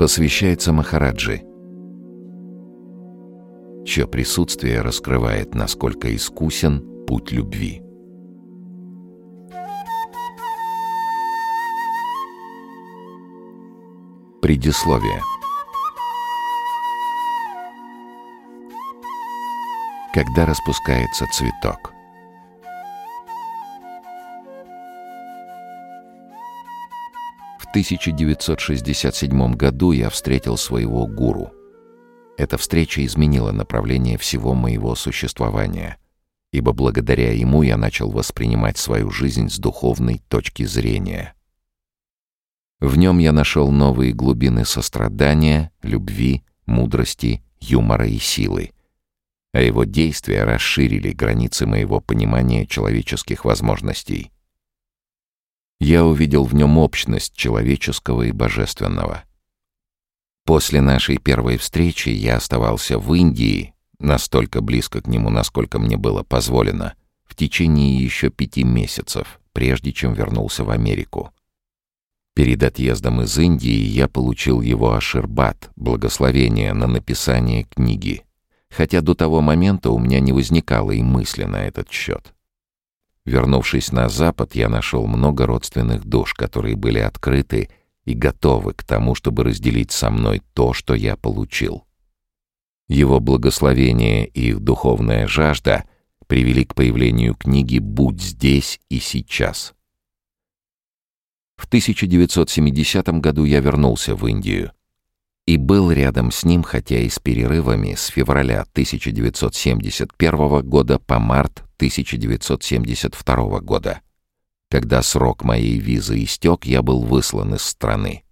Посвящается Махараджи, чье присутствие раскрывает, насколько искусен путь любви. Предисловие. Когда распускается цветок 1967 году я встретил своего гуру. Эта встреча изменила направление всего моего существования, ибо благодаря ему я начал воспринимать свою жизнь с духовной точки зрения — в нем я нашел новые глубины сострадания, любви, мудрости, юмора и силы. А его действия расширили границы моего понимания человеческих возможностей. Я увидел в нем общность человеческого и божественного. После нашей первой встречи я оставался в Индии, настолько близко к нему, насколько мне было позволено, в течение еще пяти месяцев, прежде чем вернулся в Америку. Перед отъездом из Индии я получил его аширбат, благословение на написание книги, хотя до того момента у меня не возникало и мысли на этот счет. Вернувшись на Запад, я нашел много родственных душ, которые были открыты и готовы к тому, чтобы разделить со мной то, что я получил. Его благословение и их духовная жажда привели к появлению книги «Будь здесь и сейчас», в 1970 году я вернулся в Индию и был рядом с ним, хотя и с перерывами с февраля 1971 года по март 1972 года. Когда срок моей визы истек, я был выслан из страны.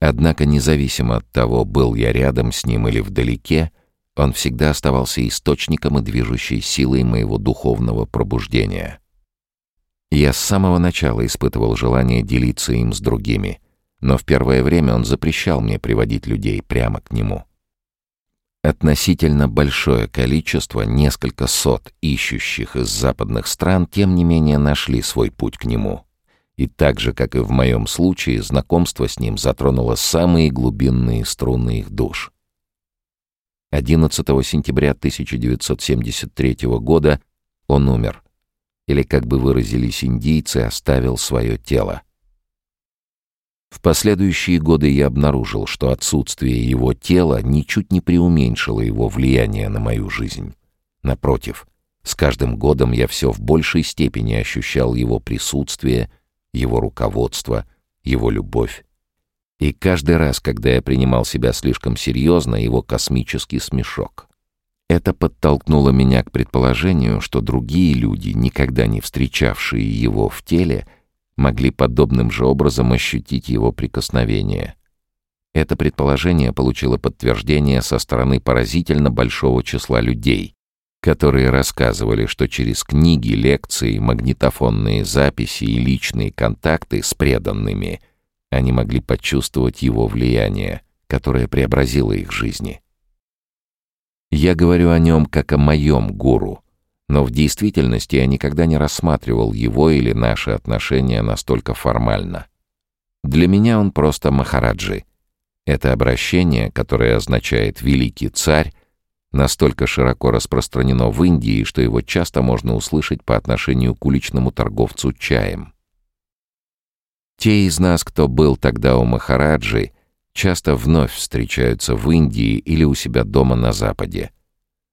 Однако, независимо от того, был я рядом с ним или вдалеке, он всегда оставался источником и движущей силой моего духовного пробуждения. Я с самого начала испытывал желание делиться им с другими, но в первое время он запрещал мне приводить людей прямо к нему. Относительно большое количество, несколько сот ищущих из западных стран, тем не менее нашли свой путь к нему. И так же, как и в моем случае, знакомство с ним затронуло самые глубинные струны их душ. 11 сентября 1973 года он умер — или, как бы выразились индийцы, оставил свое тело. В последующие годы я обнаружил, что отсутствие его тела ничуть не преуменьшило его влияние на мою жизнь. Напротив, с каждым годом я все в большей степени ощущал его присутствие, его руководство, его любовь. И каждый раз, когда я принимал себя слишком серьезно, его космический смешок. Это подтолкнуло меня к предположению, что другие люди, никогда не встречавшие его в теле, могли подобным же образом ощутить его прикосновение. Это предположение получило подтверждение со стороны поразительно большого числа людей, которые рассказывали, что через книги, лекции, магнитофонные записи и личные контакты с преданными они могли почувствовать его влияние, которое преобразило их жизни. Я говорю о нем как о моем гуру, но в действительности я никогда не рассматривал его или наши отношения настолько формально. Для меня он просто Махараджи. Это обращение, которое означает «великий царь», настолько широко распространено в Индии, что его часто можно услышать по отношению к уличному торговцу чаем. Те из нас, кто был тогда у Махараджи, часто вновь встречаются в Индии или у себя дома на Западе.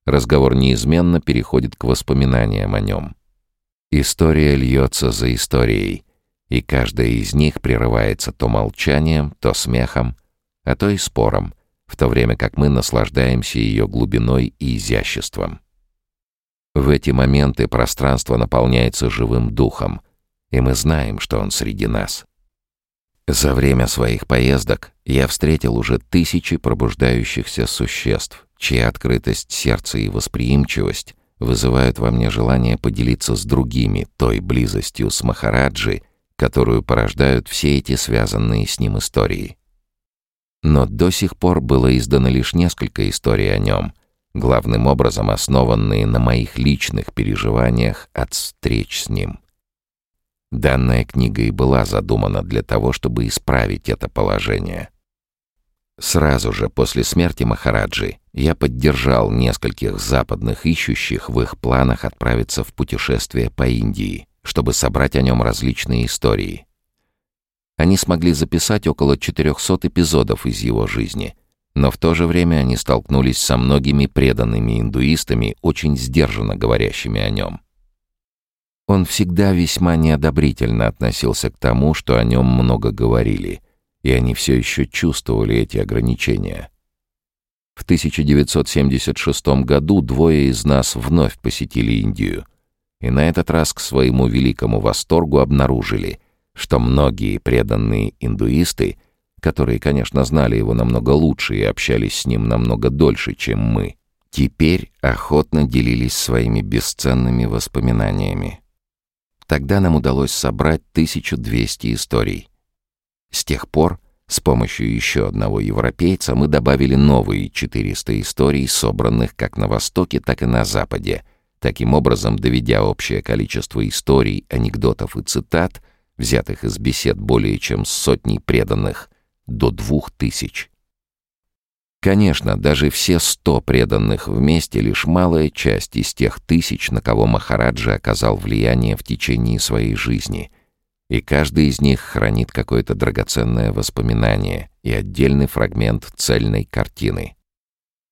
Разговор неизменно переходит к воспоминаниям о нем. История льется за историей, и каждая из них прерывается то молчанием, то смехом, а то и спором, в то время как мы наслаждаемся ее глубиной и изяществом. В эти моменты пространство наполняется живым духом, и мы знаем, что он среди нас. За время своих поездок я встретил уже тысячи пробуждающихся существ, чья открытость сердца и восприимчивость вызывают во мне желание поделиться с другими той близостью с Махараджи, которую порождают все эти связанные с ним истории. Но до сих пор было издано лишь несколько историй о нем, главным образом основанные на моих личных переживаниях от встреч с ним — Данная книга и была задумана для того, чтобы исправить это положение. Сразу же после смерти Махараджи я поддержал нескольких западных ищущих в их планах отправиться в путешествие по Индии, чтобы собрать о нем различные истории. Они смогли записать около 400 эпизодов из его жизни, но в то же время они столкнулись со многими преданными индуистами, очень сдержанно говорящими о нем. Он всегда весьма неодобрительно относился к тому, что о нем много говорили, и они все еще чувствовали эти ограничения. В 1976 году двое из нас вновь посетили Индию, и на этот раз к своему великому восторгу обнаружили, что многие преданные индуисты, которые, конечно, знали его намного лучше и общались с ним намного дольше, чем мы, теперь охотно делились своими бесценными воспоминаниями. Тогда нам удалось собрать 1200 историй. С тех пор, с помощью еще одного европейца, мы добавили новые 400 историй, собранных как на Востоке, так и на Западе, таким образом доведя общее количество историй, анекдотов и цитат, взятых из бесед более чем сотни преданных, до двух тысяч. Конечно, даже все сто преданных вместе — лишь малая часть из тех тысяч, на кого Махараджи оказал влияние в течение своей жизни, и каждый из них хранит какое-то драгоценное воспоминание и отдельный фрагмент цельной картины.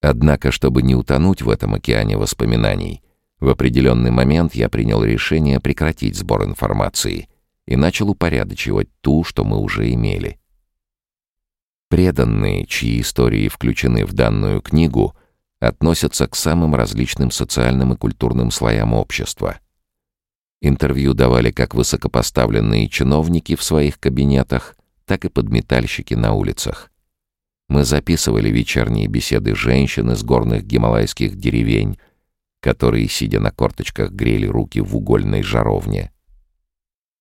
Однако, чтобы не утонуть в этом океане воспоминаний, в определенный момент я принял решение прекратить сбор информации и начал упорядочивать ту, что мы уже имели — Преданные, чьи истории включены в данную книгу, относятся к самым различным социальным и культурным слоям общества. Интервью давали как высокопоставленные чиновники в своих кабинетах, так и подметальщики на улицах. Мы записывали вечерние беседы женщин из горных гималайских деревень, которые, сидя на корточках, грели руки в угольной жаровне.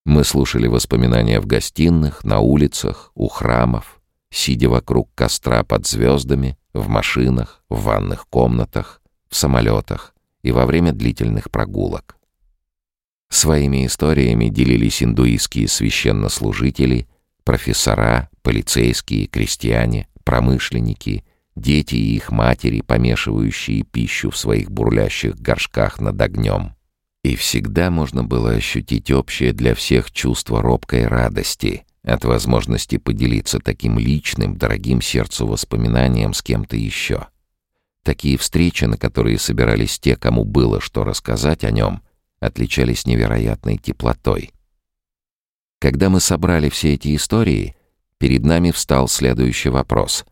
Мы слушали воспоминания в гостиных, на улицах, у храмов, сидя вокруг костра под звездами, в машинах, в ванных комнатах, в самолетах и во время длительных прогулок. Своими историями делились индуистские священнослужители, профессора, полицейские, крестьяне, промышленники, дети и их матери, помешивающие пищу в своих бурлящих горшках над огнем. И всегда можно было ощутить общее для всех чувство робкой радости — от возможности поделиться таким личным, дорогим сердцу воспоминанием с кем-то еще. Такие встречи, на которые собирались те, кому было что рассказать о нем, отличались невероятной теплотой. Когда мы собрали все эти истории, перед нами встал следующий вопрос.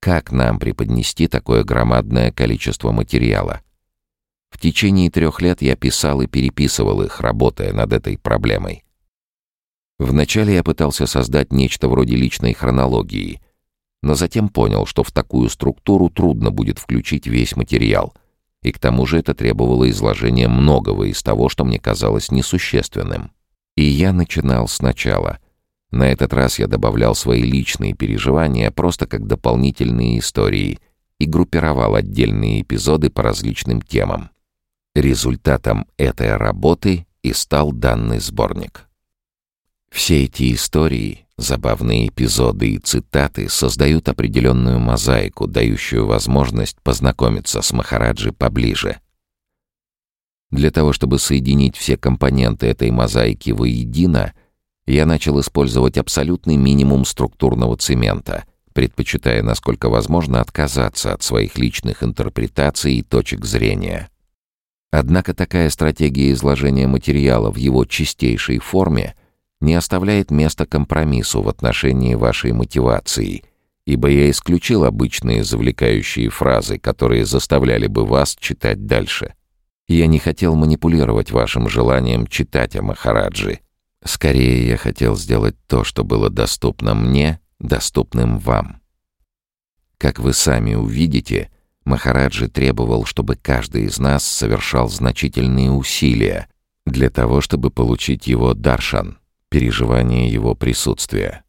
Как нам преподнести такое громадное количество материала? В течение трех лет я писал и переписывал их, работая над этой проблемой. Вначале я пытался создать нечто вроде личной хронологии, но затем понял, что в такую структуру трудно будет включить весь материал, и к тому же это требовало изложения многого из того, что мне казалось несущественным. И я начинал сначала. На этот раз я добавлял свои личные переживания просто как дополнительные истории и группировал отдельные эпизоды по различным темам. Результатом этой работы и стал данный сборник. Все эти истории, забавные эпизоды и цитаты создают определенную мозаику, дающую возможность познакомиться с Махараджи поближе. Для того, чтобы соединить все компоненты этой мозаики воедино, я начал использовать абсолютный минимум структурного цемента, предпочитая, насколько возможно, отказаться от своих личных интерпретаций и точек зрения. Однако такая стратегия изложения материала в его чистейшей форме — не оставляет места компромиссу в отношении вашей мотивации, ибо я исключил обычные завлекающие фразы, которые заставляли бы вас читать дальше. Я не хотел манипулировать вашим желанием читать о Махараджи. Скорее, я хотел сделать то, что было доступно мне, доступным вам. Как вы сами увидите, Махараджи требовал, чтобы каждый из нас совершал значительные усилия для того, чтобы получить его даршан, переживание его присутствия.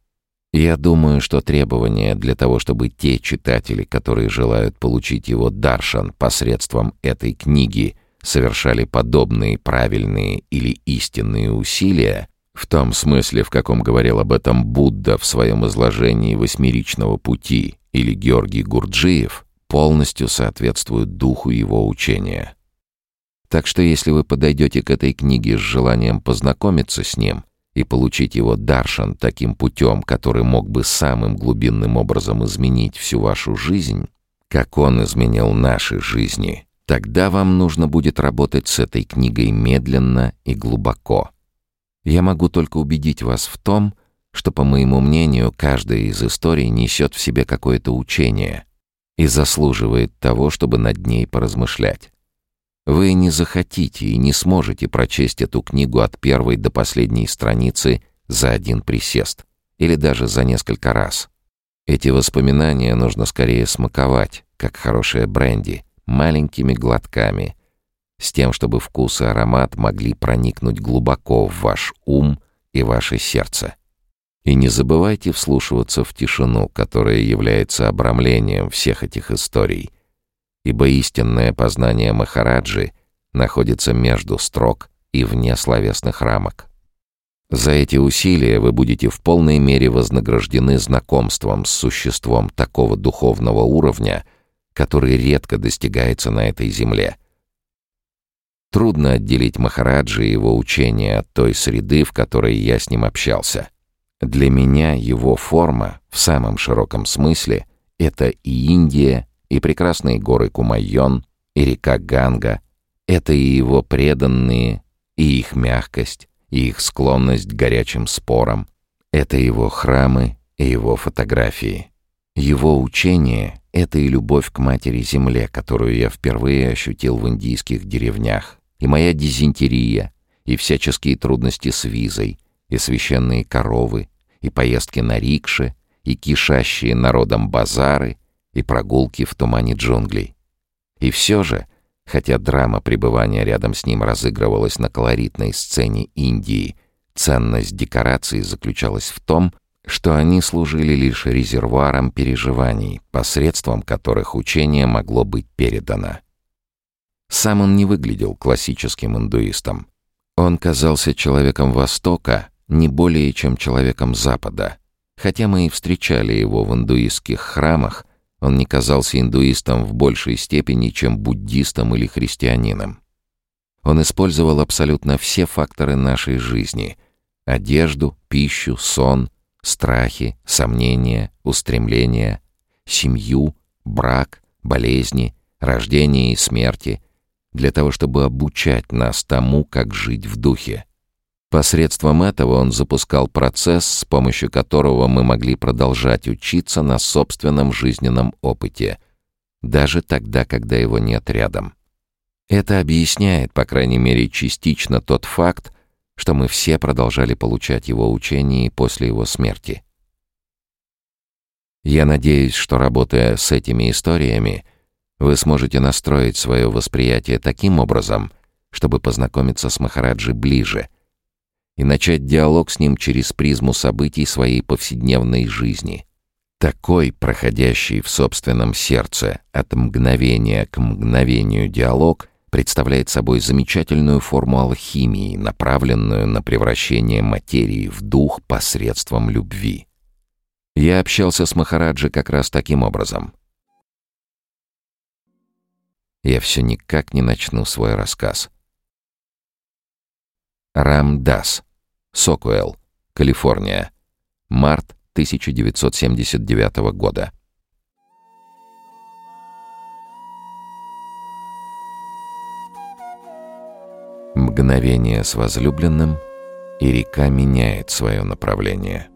Я думаю, что требования для того, чтобы те читатели, которые желают получить его даршан посредством этой книги, совершали подобные правильные или истинные усилия, в том смысле, в каком говорил об этом Будда в своем изложении восьмеричного пути, или Георгий Гурджиев полностью соответствуют духу его учения. Так что если вы подойдете к этой книге с желанием познакомиться с ним и получить его даршан таким путем, который мог бы самым глубинным образом изменить всю вашу жизнь, как он изменил наши жизни, тогда вам нужно будет работать с этой книгой медленно и глубоко. Я могу только убедить вас в том, что, по моему мнению, каждая из историй несет в себе какое-то учение и заслуживает того, чтобы над ней поразмышлять. Вы не захотите и не сможете прочесть эту книгу от первой до последней страницы за один присест или даже за несколько раз. Эти воспоминания нужно скорее смаковать, как хорошее бренди, маленькими глотками, с тем, чтобы вкус и аромат могли проникнуть глубоко в ваш ум и ваше сердце. И не забывайте вслушиваться в тишину, которая является обрамлением всех этих историй, ибо истинное познание Махараджи находится между строк и вне словесных рамок. За эти усилия вы будете в полной мере вознаграждены знакомством с существом такого духовного уровня, который редко достигается на этой земле. Трудно отделить Махараджи и его учение от той среды, в которой я с ним общался. Для меня его форма, в самом широком смысле, это и Индия, и прекрасные горы Кумайон, и река Ганга. Это и его преданные, и их мягкость, и их склонность к горячим спорам. Это его храмы и его фотографии. Его учение — это и любовь к матери-земле, которую я впервые ощутил в индийских деревнях, и моя дизентерия, и всяческие трудности с визой — и священные коровы, и поездки на рикше, и кишащие народом базары, и прогулки в тумане джунглей. И все же, хотя драма пребывания рядом с ним разыгрывалась на колоритной сцене Индии, ценность декораций заключалась в том, что они служили лишь резервуаром переживаний, посредством которых учение могло быть передано. Сам он не выглядел классическим индуистом. Он казался человеком Востока, не более чем человеком Запада. Хотя мы и встречали его в индуистских храмах, он не казался индуистом в большей степени, чем буддистом или христианином. Он использовал абсолютно все факторы нашей жизни — одежду, пищу, сон, страхи, сомнения, устремления, семью, брак, болезни, рождение и смерти — для того, чтобы обучать нас тому, как жить в духе. Посредством этого он запускал процесс, с помощью которого мы могли продолжать учиться на собственном жизненном опыте, даже тогда, когда его нет рядом. Это объясняет, по крайней мере, частично тот факт, что мы все продолжали получать его учение после его смерти. Я надеюсь, что работая с этими историями, вы сможете настроить свое восприятие таким образом, чтобы познакомиться с Махараджи ближе — и начать диалог с ним через призму событий своей повседневной жизни. Такой, проходящий в собственном сердце от мгновения к мгновению диалог, представляет собой замечательную форму алхимии, направленную на превращение материи в дух посредством любви. Я общался с Махараджи как раз таким образом. Я все никак не начну свой рассказ. Рамдас. Сокуэлл, Калифорния. Март 1979 года. Мгновение с возлюбленным, и река меняет свое направление.